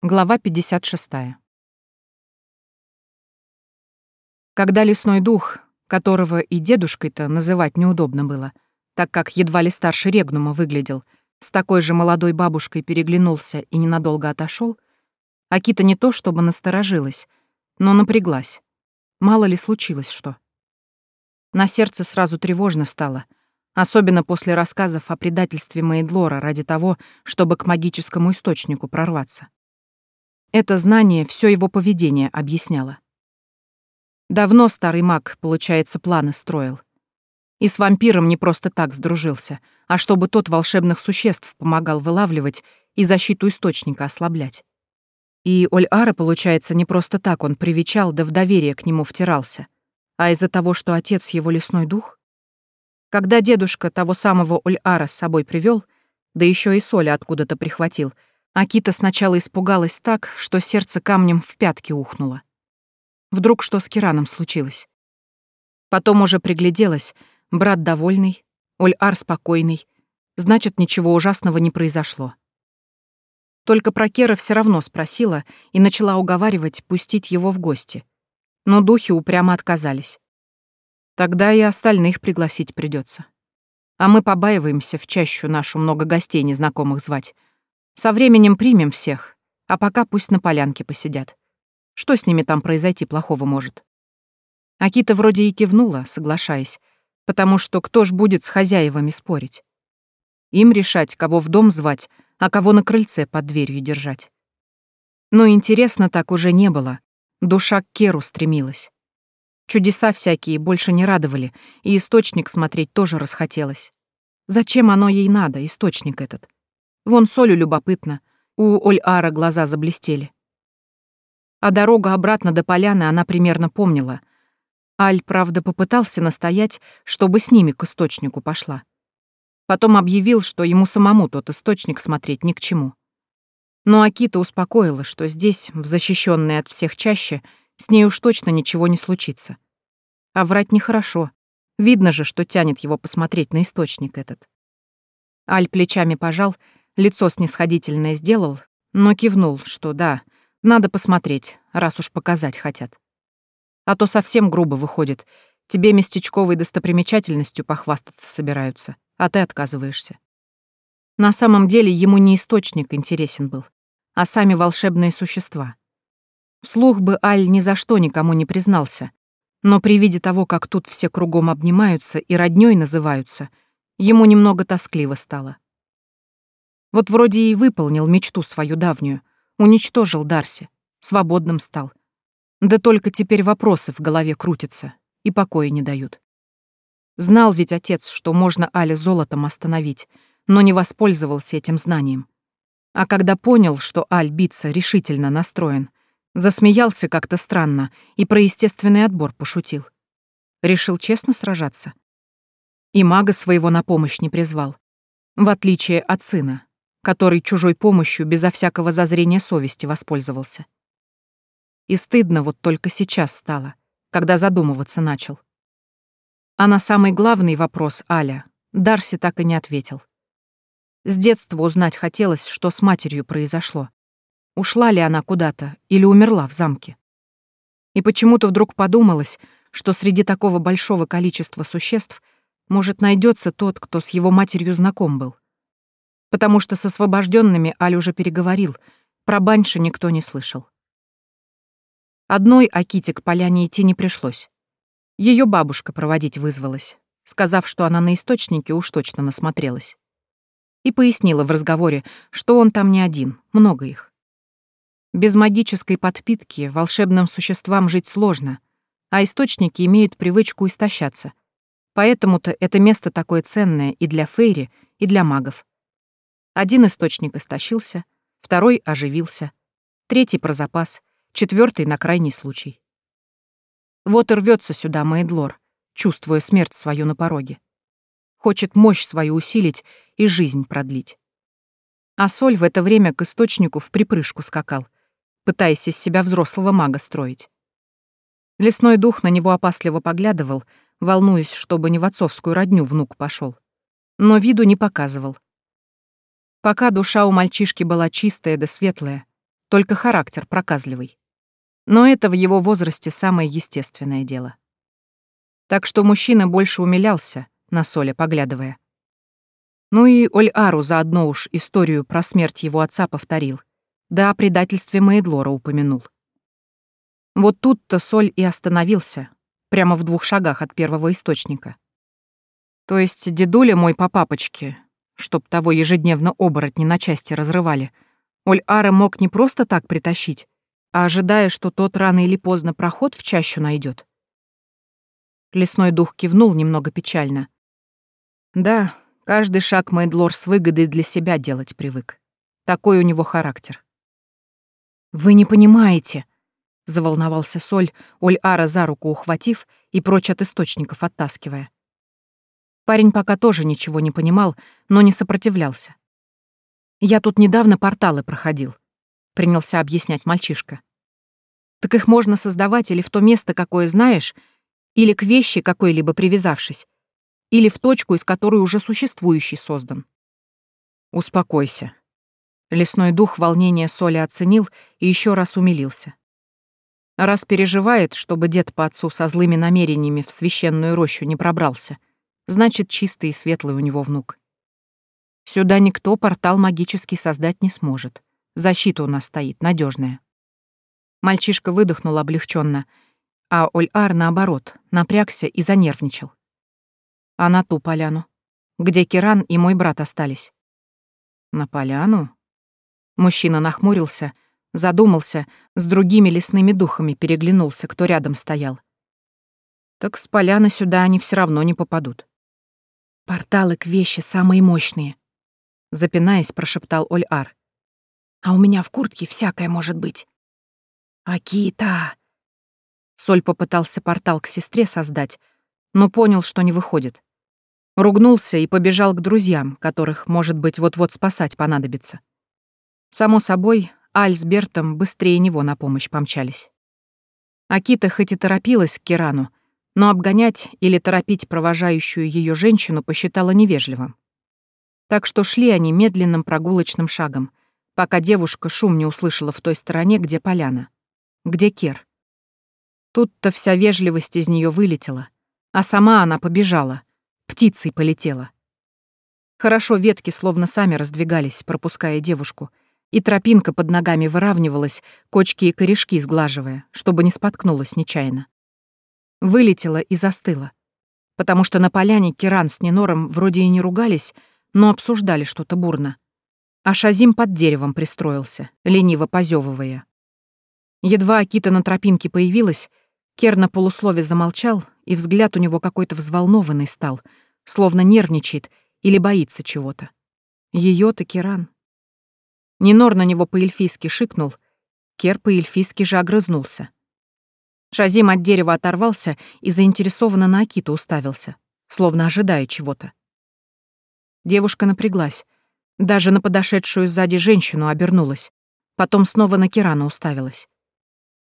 Глава 56. Когда лесной дух, которого и дедушкой-то называть неудобно было, так как едва ли старше Регнума выглядел, с такой же молодой бабушкой переглянулся и ненадолго отошел, Акита не то чтобы насторожилась, но напряглась. Мало ли случилось что. На сердце сразу тревожно стало, особенно после рассказов о предательстве Мейдлора ради того, чтобы к магическому источнику прорваться. Это знание все его поведение объясняло. Давно старый маг, получается, планы строил. И с вампиром не просто так сдружился, а чтобы тот волшебных существ помогал вылавливать и защиту источника ослаблять. И Оль-Ара, получается, не просто так он привечал, да в доверие к нему втирался, а из-за того, что отец его лесной дух? Когда дедушка того самого Оль-Ара с собой привел, да еще и соли откуда-то прихватил — Акита сначала испугалась так, что сердце камнем в пятки ухнуло. Вдруг что с Кираном случилось? Потом уже пригляделась, брат довольный, Оль-Ар спокойный, значит, ничего ужасного не произошло. Только про Кера все равно спросила и начала уговаривать пустить его в гости. Но духи упрямо отказались. Тогда и остальных пригласить придется. А мы побаиваемся в чащу нашу много гостей незнакомых звать. Со временем примем всех, а пока пусть на полянке посидят. Что с ними там произойти плохого может? Акита вроде и кивнула, соглашаясь, потому что кто ж будет с хозяевами спорить? Им решать, кого в дом звать, а кого на крыльце под дверью держать. Но интересно так уже не было. Душа к Керу стремилась. Чудеса всякие больше не радовали, и источник смотреть тоже расхотелось. Зачем оно ей надо, источник этот? Вон Солю любопытно. У Оль-Ара глаза заблестели. А дорога обратно до поляны она примерно помнила. Аль, правда, попытался настоять, чтобы с ними к источнику пошла. Потом объявил, что ему самому тот источник смотреть ни к чему. Но Акита успокоила, что здесь, в защищенной от всех чаще, с ней уж точно ничего не случится. А врать нехорошо. Видно же, что тянет его посмотреть на источник этот. Аль плечами пожал Лицо снисходительное сделал, но кивнул, что да, надо посмотреть, раз уж показать хотят. А то совсем грубо выходит. Тебе местечковой достопримечательностью похвастаться собираются, а ты отказываешься. На самом деле ему не источник интересен был, а сами волшебные существа. Вслух бы Аль ни за что никому не признался, но при виде того, как тут все кругом обнимаются и роднёй называются, ему немного тоскливо стало. Вот вроде и выполнил мечту свою давнюю, уничтожил Дарси, свободным стал. Да только теперь вопросы в голове крутятся и покоя не дают. Знал ведь отец, что можно Али золотом остановить, но не воспользовался этим знанием. А когда понял, что Аль биться решительно настроен, засмеялся как-то странно и про естественный отбор пошутил. Решил честно сражаться. И мага своего на помощь не призвал, в отличие от сына, который чужой помощью безо всякого зазрения совести воспользовался. И стыдно вот только сейчас стало, когда задумываться начал. А на самый главный вопрос Аля Дарси так и не ответил. С детства узнать хотелось, что с матерью произошло. Ушла ли она куда-то или умерла в замке. И почему-то вдруг подумалось, что среди такого большого количества существ может найдется тот, кто с его матерью знаком был потому что с освобожденными Аль уже переговорил, про Банши никто не слышал. Одной Аките к поляне идти не пришлось. Ее бабушка проводить вызвалась, сказав, что она на источнике уж точно насмотрелась. И пояснила в разговоре, что он там не один, много их. Без магической подпитки волшебным существам жить сложно, а источники имеют привычку истощаться. Поэтому-то это место такое ценное и для Фейри, и для магов. Один источник истощился, второй оживился, третий про запас, четвертый на крайний случай. Вот и рвется сюда Мейдлор, чувствуя смерть свою на пороге. Хочет мощь свою усилить и жизнь продлить. А Соль в это время к источнику в припрыжку скакал, пытаясь из себя взрослого мага строить. Лесной дух на него опасливо поглядывал, волнуясь, чтобы не в отцовскую родню внук пошел, Но виду не показывал, Пока душа у мальчишки была чистая да светлая, только характер проказливый. Но это в его возрасте самое естественное дело. Так что мужчина больше умилялся, на Соля поглядывая. Ну и Оль-Ару заодно уж историю про смерть его отца повторил, да о предательстве Мейдлора упомянул. Вот тут-то Соль и остановился, прямо в двух шагах от первого источника. То есть дедуля мой по папочке, чтоб того ежедневно оборотни на части разрывали, Оль-Ара мог не просто так притащить, а ожидая, что тот рано или поздно проход в чащу найдет. Лесной дух кивнул немного печально. Да, каждый шаг Мэйдлор с выгодой для себя делать привык. Такой у него характер. «Вы не понимаете», — заволновался Соль, Оль-Ара за руку ухватив и прочь от источников оттаскивая. Парень пока тоже ничего не понимал, но не сопротивлялся. «Я тут недавно порталы проходил», — принялся объяснять мальчишка. «Так их можно создавать или в то место, какое знаешь, или к вещи какой-либо привязавшись, или в точку, из которой уже существующий создан». «Успокойся». Лесной дух волнения Соли оценил и еще раз умилился. Раз переживает, чтобы дед по отцу со злыми намерениями в священную рощу не пробрался — значит, чистый и светлый у него внук. Сюда никто портал магический создать не сможет. Защита у нас стоит, надежная. Мальчишка выдохнул облегченно, а Оль-Ар, наоборот, напрягся и занервничал. А на ту поляну, где Киран и мой брат остались. На поляну? Мужчина нахмурился, задумался, с другими лесными духами переглянулся, кто рядом стоял. Так с поляны сюда они все равно не попадут. «Порталы к вещи самые мощные», — запинаясь, прошептал Оль-Ар. «А у меня в куртке всякое может быть». «Акита!» Соль попытался портал к сестре создать, но понял, что не выходит. Ругнулся и побежал к друзьям, которых, может быть, вот-вот спасать понадобится. Само собой, Аль с Бертом быстрее него на помощь помчались. Акита хоть и торопилась к Кирану, но обгонять или торопить провожающую ее женщину посчитала невежливым. Так что шли они медленным прогулочным шагом, пока девушка шум не услышала в той стороне, где поляна, где Кер. Тут-то вся вежливость из нее вылетела, а сама она побежала, птицей полетела. Хорошо ветки словно сами раздвигались, пропуская девушку, и тропинка под ногами выравнивалась, кочки и корешки сглаживая, чтобы не споткнулась нечаянно вылетела и застыла. Потому что на поляне Киран с Нинором вроде и не ругались, но обсуждали что-то бурно. А Шазим под деревом пристроился, лениво позевывая. Едва Акита на тропинке появилась, Кер на полуслове замолчал, и взгляд у него какой-то взволнованный стал, словно нервничает или боится чего-то. Ее-то Киран. Нинор на него по-эльфийски шикнул, Кер по-эльфийски же огрызнулся. Шазим от дерева оторвался и заинтересованно на Акиту уставился, словно ожидая чего-то. Девушка напряглась, даже на подошедшую сзади женщину обернулась, потом снова на Кирана уставилась.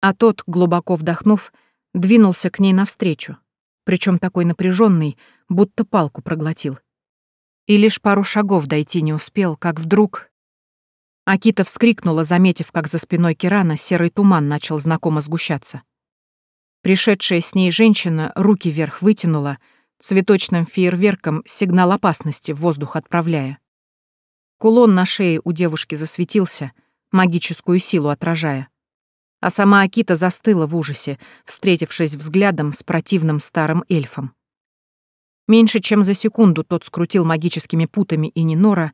А тот, глубоко вдохнув, двинулся к ней навстречу, причем такой напряженный, будто палку проглотил. И лишь пару шагов дойти не успел, как вдруг... Акита вскрикнула, заметив, как за спиной Кирана серый туман начал знакомо сгущаться. Пришедшая с ней женщина руки вверх вытянула, цветочным фейерверком сигнал опасности в воздух отправляя. Кулон на шее у девушки засветился, магическую силу отражая. А сама Акита застыла в ужасе, встретившись взглядом с противным старым эльфом. Меньше чем за секунду тот скрутил магическими путами и Нинора,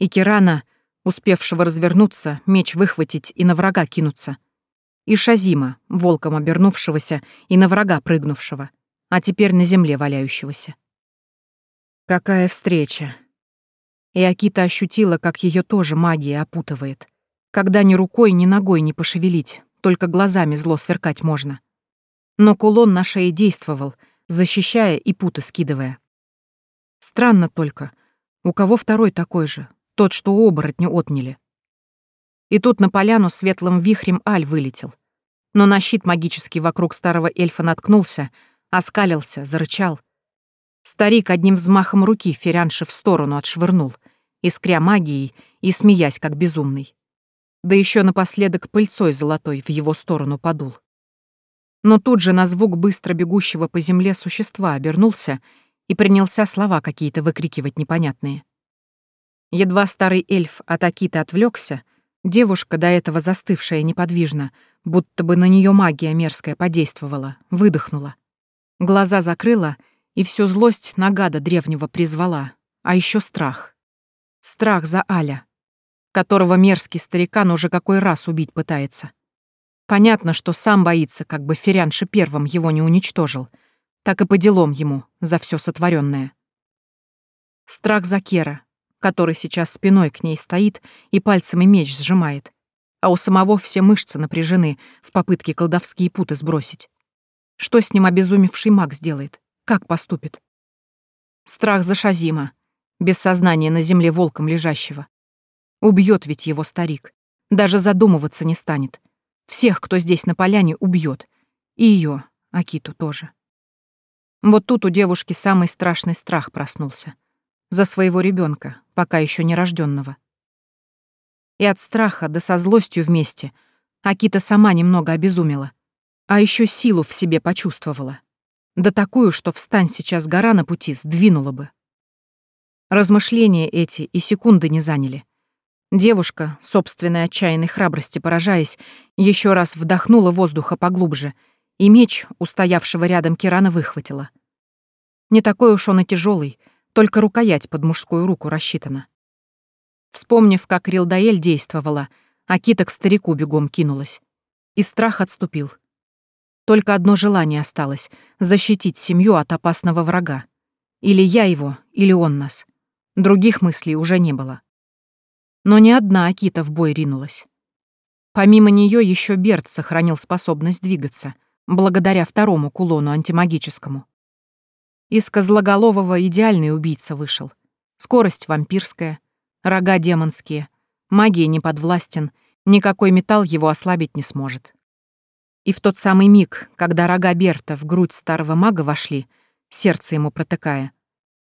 и Кирана, успевшего развернуться, меч выхватить и на врага кинуться — и Шазима, волком обернувшегося и на врага прыгнувшего, а теперь на земле валяющегося. Какая встреча! И Акита ощутила, как ее тоже магия опутывает. Когда ни рукой, ни ногой не пошевелить, только глазами зло сверкать можно. Но кулон на шее действовал, защищая и путы скидывая. Странно только, у кого второй такой же, тот, что у оборотня отняли. И тут на поляну светлым вихрем Аль вылетел. Но на щит магический вокруг старого эльфа наткнулся, оскалился, зарычал. Старик одним взмахом руки Ферянши в сторону отшвырнул, искря магией и смеясь, как безумный. да еще напоследок пыльцой золотой в его сторону подул. Но тут же на звук быстро бегущего по земле существа обернулся и принялся слова какие-то выкрикивать непонятные. Едва старый эльф от Акита отвлекся, девушка, до этого застывшая неподвижно, будто бы на нее магия мерзкая подействовала, выдохнула. Глаза закрыла и всю злость на гада древнего призвала, а еще страх. Страх за Аля, которого мерзкий старикан уже какой раз убить пытается. Понятно, что сам боится, как бы Ферянши первым его не уничтожил, так и по делам ему за все сотворенное. Страх за Кера, который сейчас спиной к ней стоит и пальцами меч сжимает, а у самого все мышцы напряжены в попытке колдовские путы сбросить. Что с ним обезумевший маг сделает? Как поступит? Страх за Шазима, без сознания на земле волком лежащего. Убьет ведь его старик. Даже задумываться не станет. Всех, кто здесь на поляне, убьет. И ее, Акиту, тоже. Вот тут у девушки самый страшный страх проснулся. За своего ребенка, пока еще не рожденного. И от страха, да со злостью вместе, Акита сама немного обезумела. А еще силу в себе почувствовала. Да такую, что встань сейчас гора на пути, сдвинула бы. Размышления эти и секунды не заняли. Девушка, собственной отчаянной храбрости поражаясь, еще раз вдохнула воздуха поглубже, и меч, устоявшего рядом Кирана, выхватила. Не такой уж он и тяжелый, только рукоять под мужскую руку рассчитана. Вспомнив, как Рилдаэль действовала, Акита к старику бегом кинулась. И страх отступил. Только одно желание осталось — защитить семью от опасного врага. Или я его, или он нас. Других мыслей уже не было. Но ни одна Акита в бой ринулась. Помимо нее еще Берт сохранил способность двигаться, благодаря второму кулону антимагическому. Из Козлоголового идеальный убийца вышел. Скорость вампирская, рога демонские, магия не подвластен, никакой металл его ослабить не сможет. И в тот самый миг, когда рога Берта в грудь старого мага вошли, сердце ему протыкая,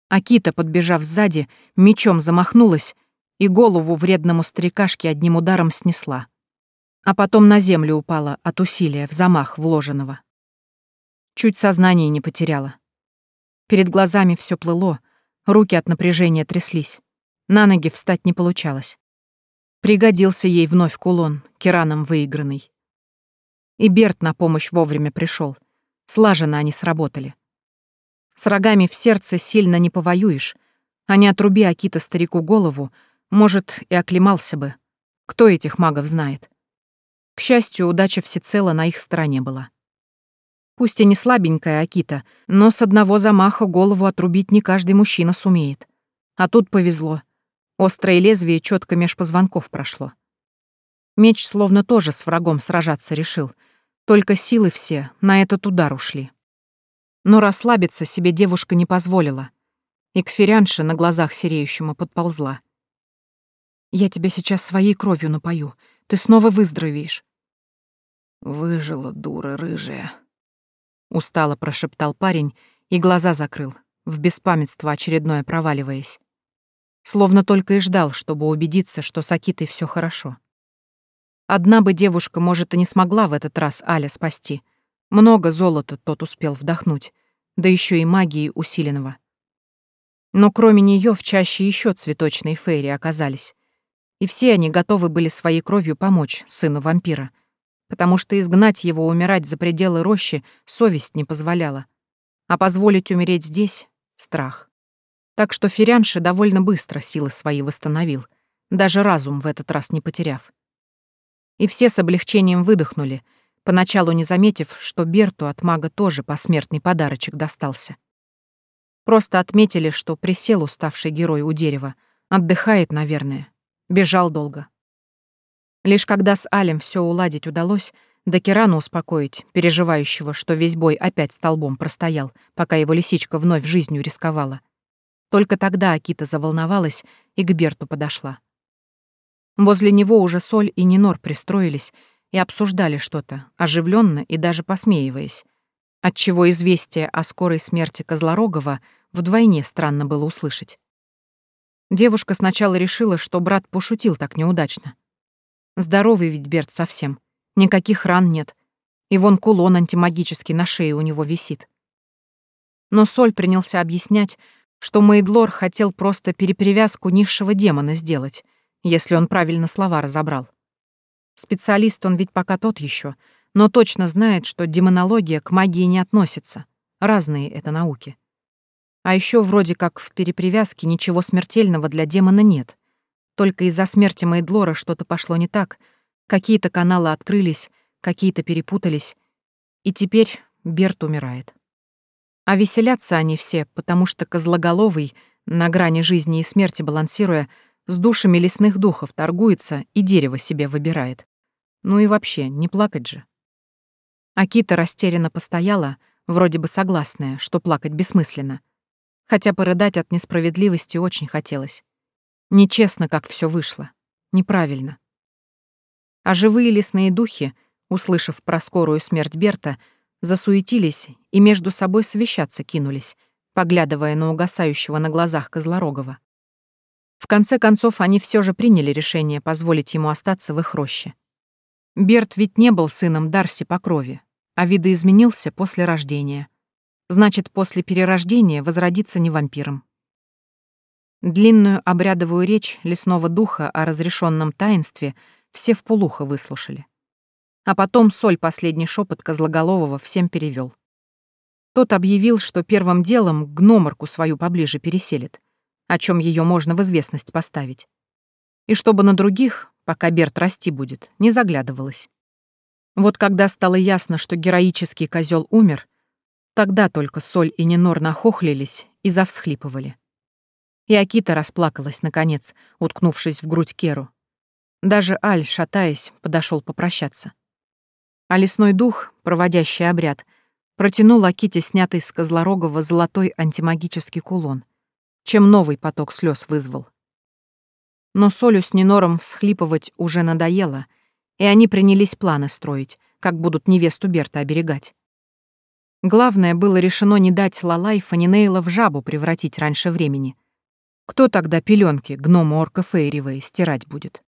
Акита, подбежав сзади, мечом замахнулась и голову вредному старикашке одним ударом снесла. А потом на землю упала от усилия в замах вложенного. Чуть сознание не потеряла. Перед глазами все плыло, руки от напряжения тряслись. На ноги встать не получалось. Пригодился ей вновь кулон, кераном выигранный. И Берт на помощь вовремя пришел. Слаженно они сработали. С рогами в сердце сильно не повоюешь, а не отруби Акита старику голову, может, и оклемался бы. Кто этих магов знает? К счастью, удача всецело на их стороне была. Пусть и не слабенькая Акита, но с одного замаха голову отрубить не каждый мужчина сумеет. А тут повезло. Острое лезвие четко меж позвонков прошло. Меч словно тоже с врагом сражаться решил. Только силы все на этот удар ушли. Но расслабиться себе девушка не позволила. И к Ферянше на глазах сереющему подползла. «Я тебя сейчас своей кровью напою. Ты снова выздоровеешь». «Выжила, дура рыжая», — устало прошептал парень и глаза закрыл, в беспамятство очередное проваливаясь. Словно только и ждал, чтобы убедиться, что с Акитой всё хорошо. Одна бы девушка, может, и не смогла в этот раз Аля спасти — много золота тот успел вдохнуть, да еще и магии усиленного. Но кроме нее в чаще еще цветочные фейри оказались. И все они готовы были своей кровью помочь сыну вампира, потому что изгнать его умирать за пределы рощи совесть не позволяла. А позволить умереть здесь — страх. Так что Ферянши довольно быстро силы свои восстановил, даже разум в этот раз не потеряв. И все с облегчением выдохнули — поначалу не заметив, что Берту от мага тоже посмертный подарочек достался. Просто отметили, что присел уставший герой у дерева, отдыхает, наверное, бежал долго. Лишь когда с Алем все уладить удалось, да Кирану успокоить, переживающего, что весь бой опять столбом простоял, пока его лисичка вновь жизнью рисковала. Только тогда Акита заволновалась и к Берту подошла. Возле него уже Соль и Нинор пристроились, и обсуждали что-то, оживленно и даже посмеиваясь, отчего известие о скорой смерти Козлорогова вдвойне странно было услышать. Девушка сначала решила, что брат пошутил так неудачно. Здоровый ведь Берт совсем. Никаких ран нет. И вон кулон антимагический на шее у него висит. Но Соль принялся объяснять, что Мейдлор хотел просто переперевязку низшего демона сделать, если он правильно слова разобрал. Специалист он ведь пока тот еще, но точно знает, что демонология к магии не относится. Разные это науки. А еще вроде как в перепривязке ничего смертельного для демона нет. Только из-за смерти Мейдлора что-то пошло не так. Какие-то каналы открылись, какие-то перепутались. И теперь Берт умирает. А веселятся они все, потому что Козлоголовый, на грани жизни и смерти балансируя, с душами лесных духов торгуется и дерево себе выбирает. Ну и вообще, не плакать же. Акита растерянно постояла, вроде бы согласная, что плакать бессмысленно. Хотя порыдать от несправедливости очень хотелось. Нечестно, как все вышло. Неправильно. А живые лесные духи, услышав про скорую смерть Берта, засуетились и между собой совещаться кинулись, поглядывая на угасающего на глазах Козлорогова. В конце концов, они все же приняли решение позволить ему остаться в их роще. Берт ведь не был сыном Дарси по крови, а видоизменился после рождения. Значит, после перерождения возродится не вампиром. Длинную обрядовую речь лесного духа о разрешенном таинстве все в полухо выслушали. А потом Соль последний шепот Козлоголового всем перевел. Тот объявил, что первым делом гноморку свою поближе переселит, о чем ее можно в известность поставить. И чтобы на других, пока Берт расти будет, не заглядывалось. Вот когда стало ясно, что героический козел умер, тогда только Соль и Ненор нахохлились и завсхлипывали. И Акита расплакалась, наконец, уткнувшись в грудь Керу. Даже Аль, шатаясь, подошел попрощаться. А лесной дух, проводящий обряд, протянул Аките снятый с Козлорогова золотой антимагический кулон, чем новый поток слез вызвал. Но Солю с Нинором всхлипывать уже надоело, и они принялись планы строить, как будут невесту Берта оберегать. Главное было решено не дать Лалай Фанинейла в жабу превратить раньше времени — кто тогда пеленки гному орка Фейривой стирать будет?